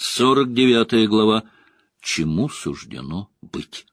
Сорок девятая глава. Чему суждено быть?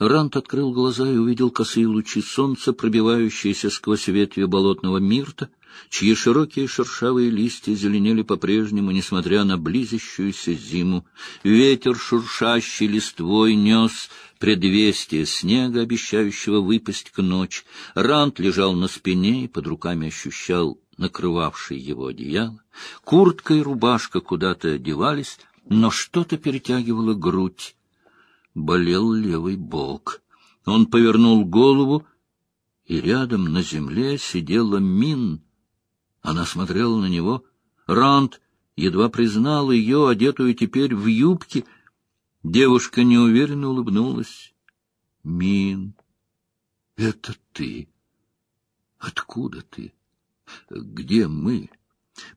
Рант открыл глаза и увидел косые лучи солнца, пробивающиеся сквозь ветви болотного мирта, чьи широкие шершавые листья зеленели по-прежнему, несмотря на близящуюся зиму. Ветер, шуршащий листвой, нес предвестие снега, обещающего выпасть к ночи. Рант лежал на спине и под руками ощущал накрывавший его одеяло. Куртка и рубашка куда-то девались, но что-то перетягивало грудь. Болел левый бок. Он повернул голову, и рядом на земле сидела Мин. Она смотрела на него. Ранд едва признал ее, одетую теперь в юбке. Девушка неуверенно улыбнулась. — Мин, это ты. Откуда ты? Где мы?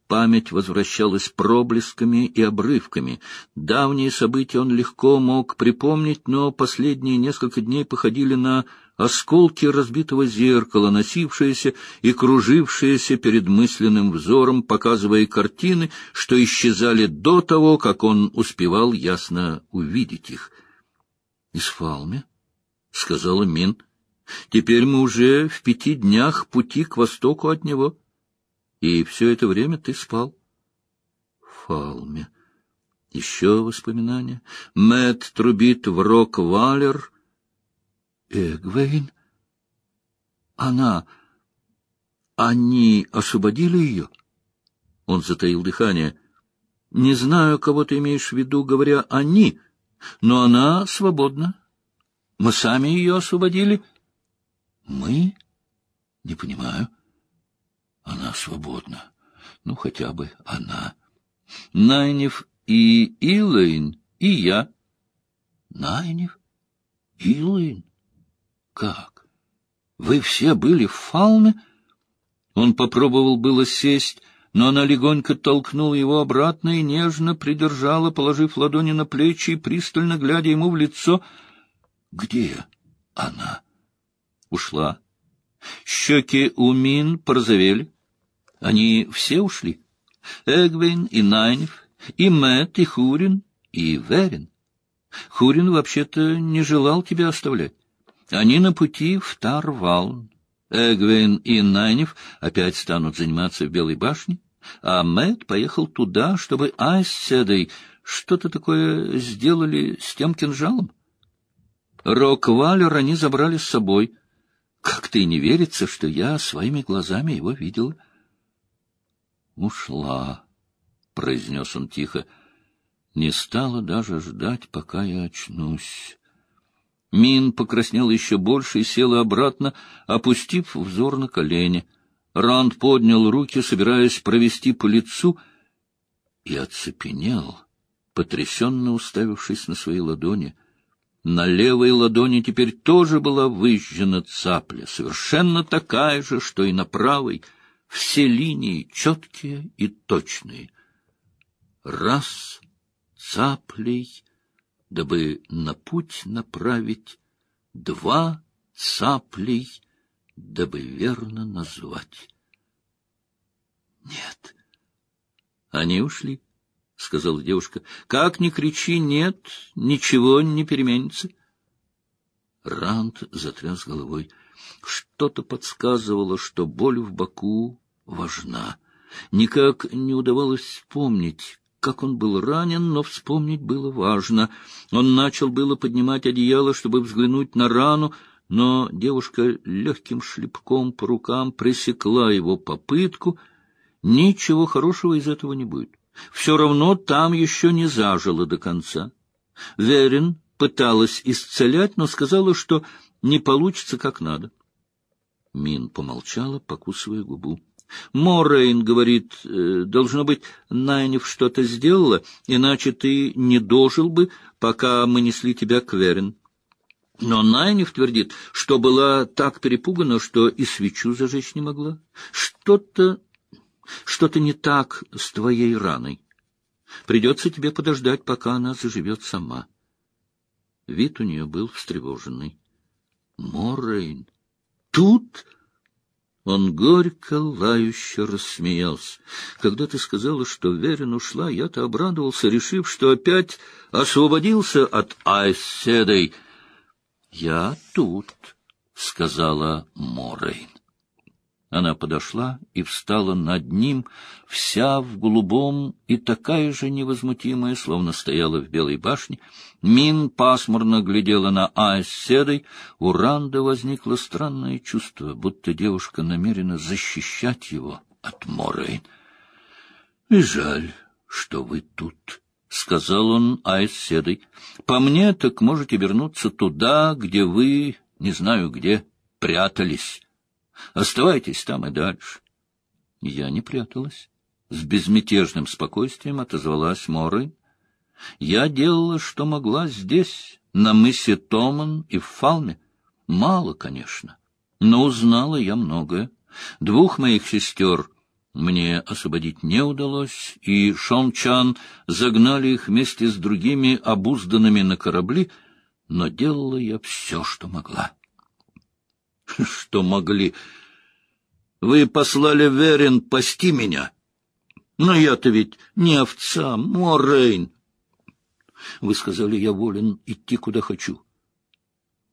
Память возвращалась проблесками и обрывками. Давние события он легко мог припомнить, но последние несколько дней походили на осколки разбитого зеркала, носившиеся и кружившиеся перед мысленным взором, показывая картины, что исчезали до того, как он успевал ясно увидеть их. — Из Фалме? — сказала Мин. — Теперь мы уже в пяти днях пути к востоку от него. — и все это время ты спал. Фалме. Еще воспоминания. Мэт трубит в рок-валер. Эгвейн. Она... Они освободили ее? Он затаил дыхание. Не знаю, кого ты имеешь в виду, говоря «они», но она свободна. Мы сами ее освободили. Мы? Не понимаю. — она свободна. Ну, хотя бы она. Найнев и Илэйн, и я. Найнев? Илэйн? Как? Вы все были в Фалме? Он попробовал было сесть, но она легонько толкнула его обратно и нежно придержала, положив ладони на плечи и пристально глядя ему в лицо. Где она? Ушла. Щеки у Мин порозовели. Они все ушли. Эгвин и Найнев, и Мэтт, и Хурин, и Верин. Хурин вообще-то не желал тебя оставлять. Они на пути в Тарвалн. Эгвин и Найнев опять станут заниматься в Белой башне, а Мэтт поехал туда, чтобы Айс Седой что-то такое сделали с тем кинжалом. Рок-Валер они забрали с собой — как-то и не верится, что я своими глазами его видела. «Ушла», — произнес он тихо, — «не стала даже ждать, пока я очнусь». Мин покраснел еще больше и села обратно, опустив взор на колени. Ранд поднял руки, собираясь провести по лицу, и оцепенел, потрясенно уставившись на свои ладони — на левой ладони теперь тоже была выжжена цапля, совершенно такая же, что и на правой, все линии четкие и точные. Раз цаплей, дабы на путь направить, два цаплей, дабы верно назвать. Нет, они ушли. — сказала девушка. — Как ни кричи, нет, ничего не переменится. Ранд затряс головой. Что-то подсказывало, что боль в боку важна. Никак не удавалось вспомнить, как он был ранен, но вспомнить было важно. Он начал было поднимать одеяло, чтобы взглянуть на рану, но девушка легким шлепком по рукам пресекла его попытку. Ничего хорошего из этого не будет все равно там еще не зажило до конца. Верин пыталась исцелять, но сказала, что не получится как надо. Мин помолчала, покусывая губу. Моррейн говорит, э, должно быть, Найнев что-то сделала, иначе ты не дожил бы, пока мы несли тебя к Верин. Но Найнев твердит, что была так перепугана, что и свечу зажечь не могла. Что-то что-то не так с твоей раной. Придется тебе подождать, пока она заживет сама. Вид у нее был встревоженный. Моррейн, тут... Он горько, лающе рассмеялся. Когда ты сказала, что Верин ушла, я-то обрадовался, решив, что опять освободился от Айседой. — Я тут, — сказала Морейн. Она подошла и встала над ним, вся в голубом и такая же невозмутимая, словно стояла в Белой башне. Мин пасмурно глядела на Айз Седай. У Ранда возникло странное чувство, будто девушка намерена защищать его от Морейн. — И жаль, что вы тут, — сказал он Айз Седай. — По мне так можете вернуться туда, где вы, не знаю где, прятались. Оставайтесь там и дальше. Я не пряталась. С безмятежным спокойствием отозвалась Моры. Я делала, что могла здесь, на мысе Томан и в Фалме. Мало, конечно, но узнала я многое. Двух моих сестер мне освободить не удалось, и Шончан загнали их вместе с другими обузданными на корабли, но делала я все, что могла. Что могли? Вы послали Верин пасти меня. Но я-то ведь не овца, Морейн. Вы сказали, я волен идти, куда хочу.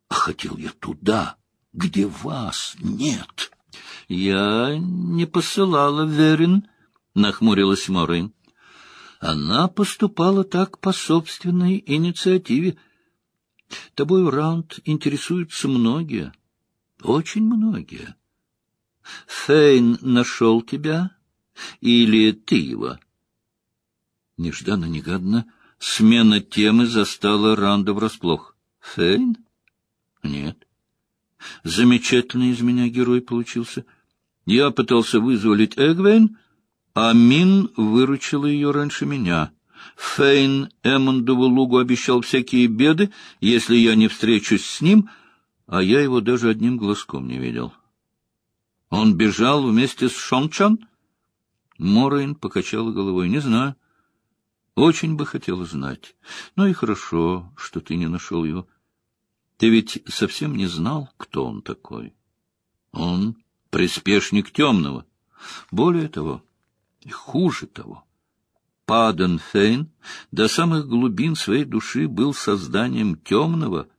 А хотел я туда, где вас нет. Я не посылала Верин, — нахмурилась Морейн. Она поступала так по собственной инициативе. Тобой, Раунд, интересуются многие. Очень многие. Фейн нашел тебя или ты его? Нежданно-негаданно смена темы застала Ранда врасплох. Фейн? Нет. Замечательный из меня герой получился. Я пытался вызволить Эгвейн, а Мин выручила ее раньше меня. Фейн Эммондову лугу обещал всякие беды, если я не встречусь с ним — а я его даже одним глазком не видел. Он бежал вместе с Шончан? Морейн покачала головой. Не знаю. Очень бы хотела знать. Ну и хорошо, что ты не нашел его. Ты ведь совсем не знал, кто он такой. Он приспешник темного. Более того, хуже того. Паден Фейн до самых глубин своей души был созданием темного —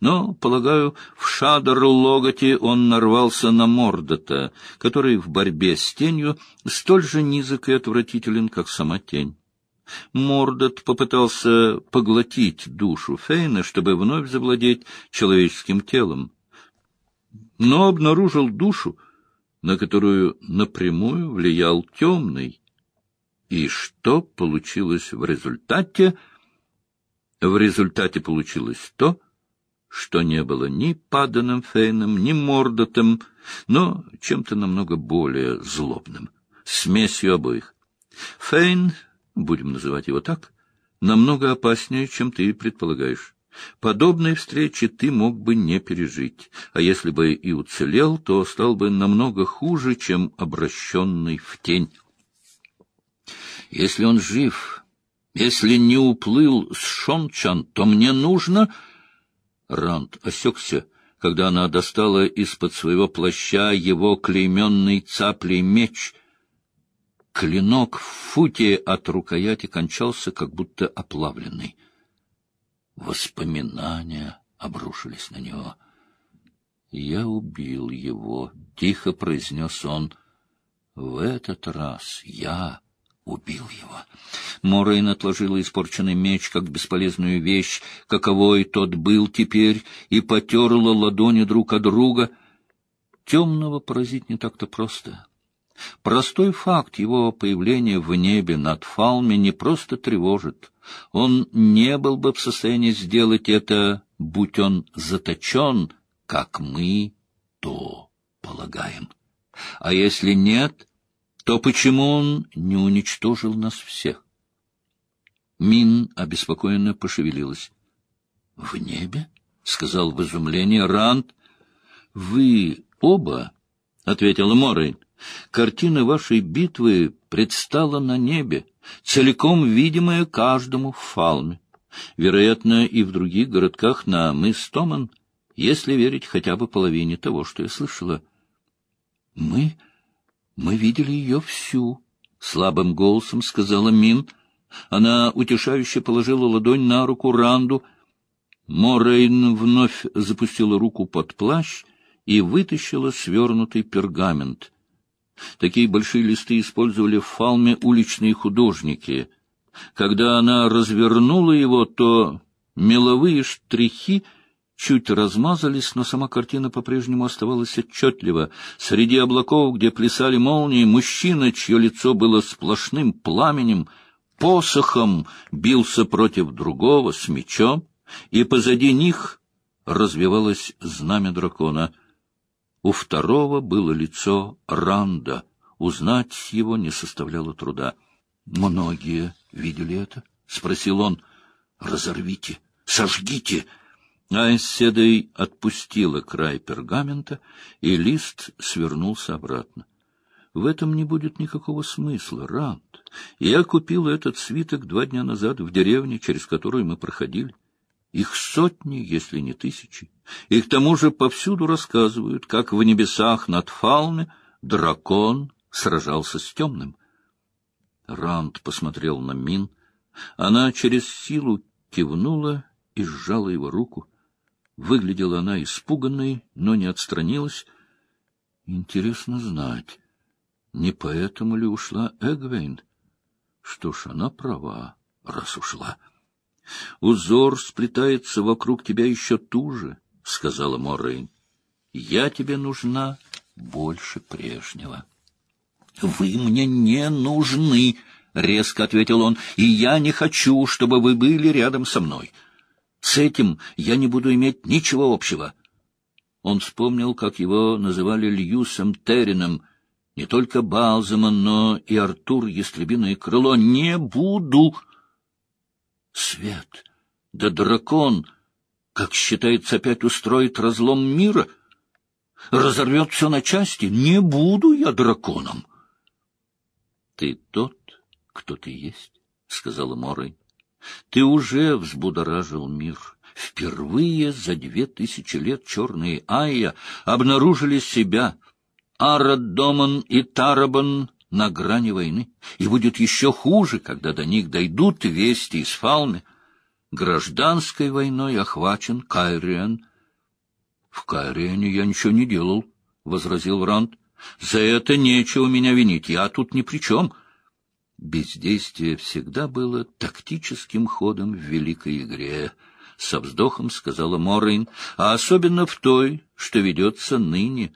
но, полагаю, в Шадр-Логоте он нарвался на Мордота, который в борьбе с тенью столь же низок и отвратителен, как сама тень. Мордот попытался поглотить душу Фейна, чтобы вновь завладеть человеческим телом, но обнаружил душу, на которую напрямую влиял темный. И что получилось в результате? В результате получилось то, что не было ни Паданом Фейном, ни Мордотом, но чем-то намного более злобным, смесью обоих. Фейн, будем называть его так, намного опаснее, чем ты предполагаешь. Подобной встречи ты мог бы не пережить, а если бы и уцелел, то стал бы намного хуже, чем обращенный в тень. Если он жив, если не уплыл с Шончан, то мне нужно Ранд осекся, когда она достала из-под своего плаща его клейменный цаплей меч. Клинок в футе от рукояти кончался, как будто оплавленный. Воспоминания обрушились на него. «Я убил его», — тихо произнес он. «В этот раз я...» убил его. Морейн отложила испорченный меч, как бесполезную вещь, каковой тот был теперь, и потерла ладони друг от друга. Темного поразить не так-то просто. Простой факт его появления в небе над Фалме не просто тревожит. Он не был бы в состоянии сделать это, будь он заточен, как мы то полагаем. А если нет, то почему он не уничтожил нас всех? Мин обеспокоенно пошевелилась. — В небе? — сказал в изумлении Ранд. — Вы оба, — ответила Морейн, — картина вашей битвы предстала на небе, целиком видимая каждому в Фалме. Вероятно, и в других городках на мыс Томан, если верить хотя бы половине того, что я слышала. — Мы... мы видели ее всю, — слабым голосом сказала Мин. Она утешающе положила ладонь на руку Ранду. Морейн вновь запустила руку под плащ и вытащила свернутый пергамент. Такие большие листы использовали в фалме уличные художники. Когда она развернула его, то меловые штрихи чуть размазались, но сама картина по-прежнему оставалась отчетлива. Среди облаков, где плясали молнии, мужчина, чье лицо было сплошным пламенем, посохом бился против другого с мечом, и позади них развивалось знамя дракона. У второго было лицо Ранда. Узнать его не составляло труда. — Многие видели это? — спросил он. — Разорвите, сожгите! Айседой отпустила край пергамента, и лист свернулся обратно. В этом не будет никакого смысла, Ранд. Я купил этот свиток два дня назад в деревне, через которую мы проходили. Их сотни, если не тысячи. И к тому же повсюду рассказывают, как в небесах над Фалме дракон сражался с темным. Ранд посмотрел на Мин. Она через силу кивнула и сжала его руку. Выглядела она испуганной, но не отстранилась. Интересно знать, не поэтому ли ушла Эгвейн? Что ж, она права, раз ушла. Узор сплетается вокруг тебя еще туже, — сказала Моррейн. Я тебе нужна больше прежнего. — Вы мне не нужны, — резко ответил он, — и я не хочу, чтобы вы были рядом со мной. С этим я не буду иметь ничего общего. Он вспомнил, как его называли Льюсом Террином, не только Балзаман, но и Артур Ястребиное Крыло. «Не буду!» Свет, да дракон, как считается, опять устроит разлом мира, разорвет все на части. Не буду я драконом. — Ты тот, кто ты есть, — сказала Морой. — Ты уже взбудоражил мир. Впервые за две тысячи лет черные Айя обнаружили себя. Араддоман и Тарабан на грани войны, и будет еще хуже, когда до них дойдут вести из Фалны. Гражданской войной охвачен Кайриан. — В Кайриане я ничего не делал, — возразил Ранд. — За это нечего меня винить, я тут ни при чем. Бездействие всегда было тактическим ходом в великой игре, — со вздохом сказала Моррейн, — а особенно в той, что ведется ныне.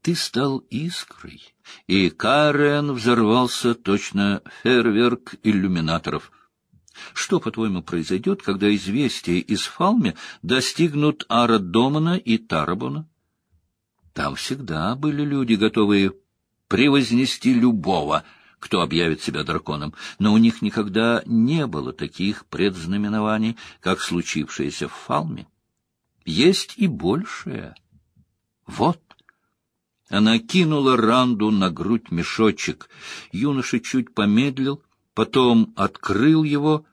Ты стал искрой, и Карен взорвался точно фейерверк иллюминаторов. Что, по-твоему, произойдет, когда известия из Фалме достигнут Арадомана и Тарабона? Там всегда были люди, готовые превознести любого, кто объявит себя драконом, но у них никогда не было таких предзнаменований, как случившееся в Фалме. Есть и большее. Вот она кинула Ранду на грудь мешочек. Юноша чуть помедлил, потом открыл его.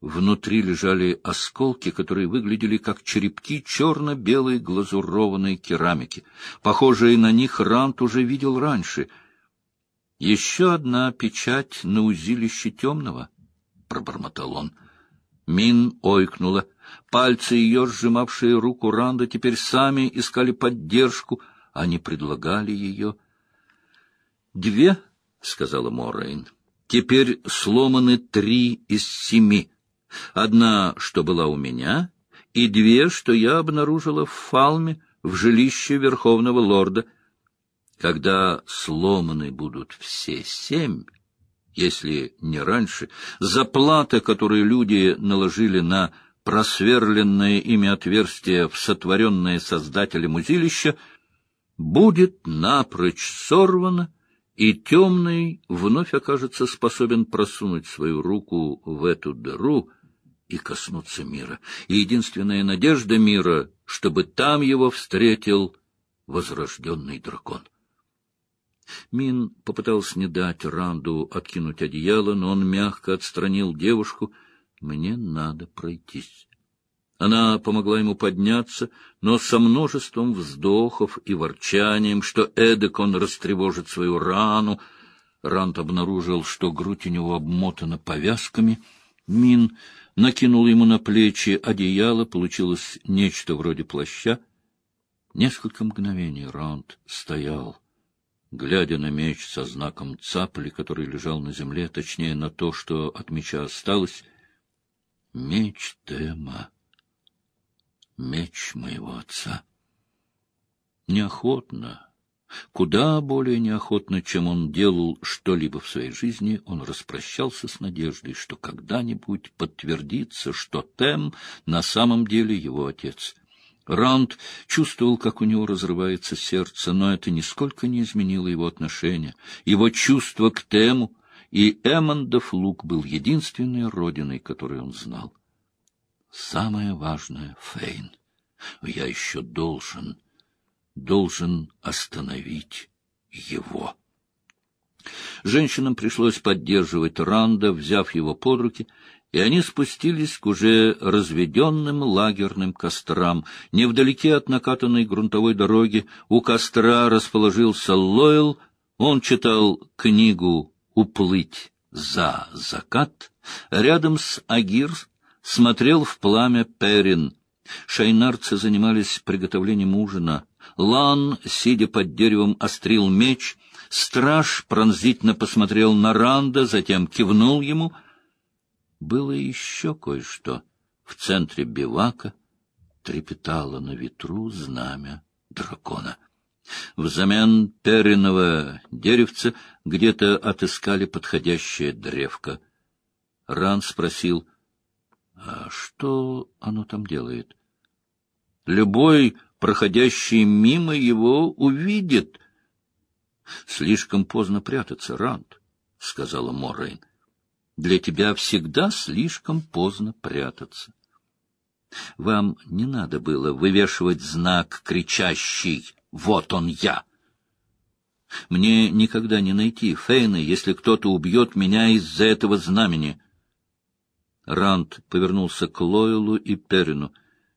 Внутри лежали осколки, которые выглядели как черепки черно-белой глазурованной керамики. Похожие на них Ранд уже видел раньше. «Еще одна печать на узилище темного», — пробормотал он. Мин ойкнула. Пальцы ее, сжимавшие руку Ранда, теперь сами искали поддержку — они предлагали ее. «Две», — сказала Моррейн, — «теперь сломаны три из семи. Одна, что была у меня, и две, что я обнаружила в Фалме, в жилище Верховного Лорда. Когда сломаны будут все семь, если не раньше, заплата, которую люди наложили на просверленное ими отверстие в сотворенное Создателем узилище — будет напрочь сорвана, и темный вновь окажется способен просунуть свою руку в эту дыру и коснуться мира. И единственная надежда мира, чтобы там его встретил возрожденный дракон. Мин попытался не дать Ранду откинуть одеяло, но он мягко отстранил девушку. «Мне надо пройтись». Она помогла ему подняться, но со множеством вздохов и ворчанием, что эдак он растревожит свою рану. Рант обнаружил, что грудь у него обмотана повязками. Мин накинул ему на плечи одеяло, получилось нечто вроде плаща. Несколько мгновений Рант стоял, глядя на меч со знаком цапли, который лежал на земле, точнее, на то, что от меча осталось. Меч Тема меч моего отца. Неохотно, куда более неохотно, чем он делал что-либо в своей жизни, он распрощался с надеждой, что когда-нибудь подтвердится, что Тем на самом деле его отец. Раунд чувствовал, как у него разрывается сердце, но это нисколько не изменило его отношения, его чувство к Тему, и Эммондов лук был единственной родиной, которую он знал. Самое важное, Фейн, я еще должен, должен остановить его. Женщинам пришлось поддерживать Ранда, взяв его под руки, и они спустились к уже разведенным лагерным кострам. Невдалеке от накатанной грунтовой дороги у костра расположился Лойл. Он читал книгу «Уплыть за закат». Рядом с Агир смотрел в пламя Перин. Шайнарцы занимались приготовлением ужина. Лан, сидя под деревом, острил меч. Страж пронзительно посмотрел на Ранда, затем кивнул ему. Было еще кое-что. В центре бивака трепетало на ветру знамя дракона. Взамен периного деревца где-то отыскали подходящее древко. Ран спросил — а что оно там делает? Любой, проходящий мимо его, увидит. Слишком поздно прятаться, Ранд, — сказала Моррейн. Для тебя всегда слишком поздно прятаться. Вам не надо было вывешивать знак, кричащий «Вот он я!» Мне никогда не найти Фейна, если кто-то убьет меня из-за этого знамени. Ранд повернулся к Лойлу и Перину.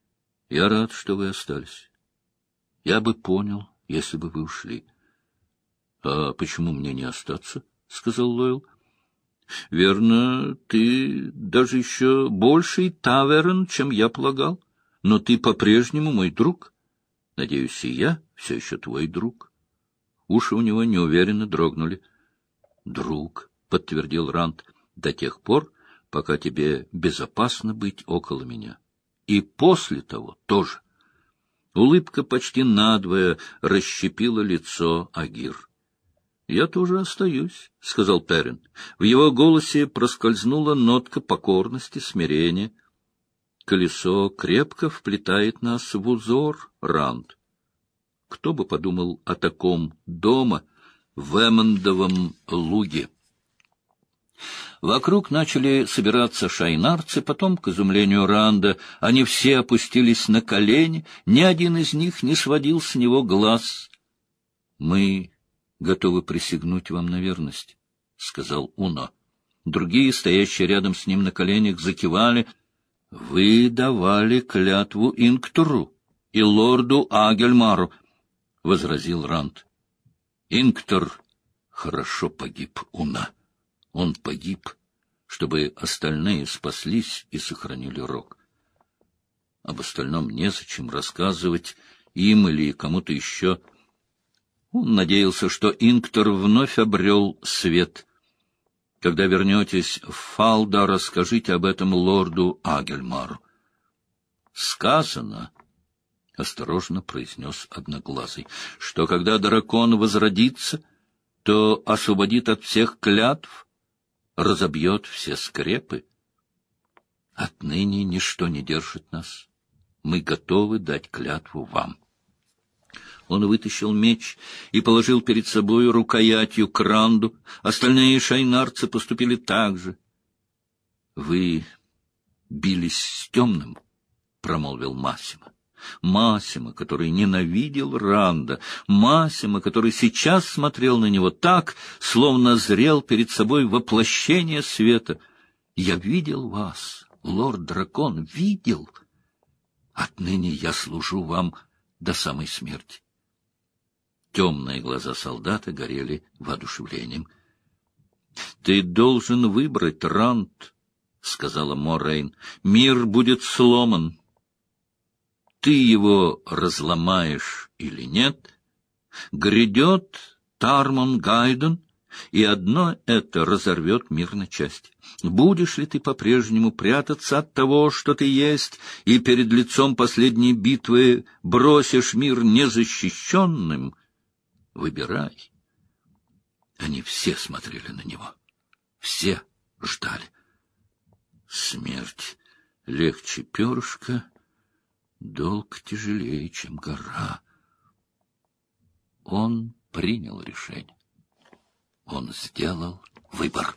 — Я рад, что вы остались. Я бы понял, если бы вы ушли. — А почему мне не остаться? — сказал Лойл. — Верно, ты даже еще больший таверн, чем я полагал. Но ты по-прежнему мой друг. Надеюсь, и я все еще твой друг. Уши у него неуверенно дрогнули. — Друг, — подтвердил Ранд, — до тех пор, пока тебе безопасно быть около меня. И после того тоже. Улыбка почти надвое расщепила лицо Агир. — Я тоже остаюсь, — сказал Перин. В его голосе проскользнула нотка покорности, смирения. Колесо крепко вплетает нас в узор, Ранд. Кто бы подумал о таком дома в Эммондовом луге? Вокруг начали собираться шайнарцы, потом, к изумлению Ранда, они все опустились на колени, ни один из них не сводил с него глаз. — Мы готовы присягнуть вам на верность, — сказал Уно. Другие, стоящие рядом с ним на коленях, закивали. — Вы давали клятву Инктуру и лорду Агельмару, — возразил Ранд. — Инктор хорошо погиб, Уна. Он погиб, чтобы остальные спаслись и сохранили рог. Об остальном незачем рассказывать им или кому-то еще. Он надеялся, что Инктор вновь обрел свет. Когда вернетесь в Фалда, расскажите об этом лорду Агельмару. Сказано, — осторожно произнес Одноглазый, — что когда дракон возродится, то освободит от всех клятв, разобьет все скрепы. Отныне ничто не держит нас. Мы готовы дать клятву вам. Он вытащил меч и положил перед собой рукоятью к ранду. Остальные шайнарцы поступили так же. — Вы бились с темным, — промолвил Массимо. Масима, который ненавидел Ранда, Масима, который сейчас смотрел на него так, словно зрел перед собой воплощение света. «Я видел вас, лорд-дракон, видел!» Отныне я служу вам до самой смерти. Темные глаза солдата горели воодушевлением. — Ты должен выбрать, Рант, — сказала Морейн. — Мир будет сломан. Ты его разломаешь или нет? Грядет Тармон Гайден, и одно это разорвет мир на части. Будешь ли ты по-прежнему прятаться от того, что ты есть, и перед лицом последней битвы бросишь мир незащищенным? Выбирай. Они все смотрели на него. Все ждали. Смерть легче перышка, долг тяжелее, чем гора. Он принял решение. Он сделал выбор.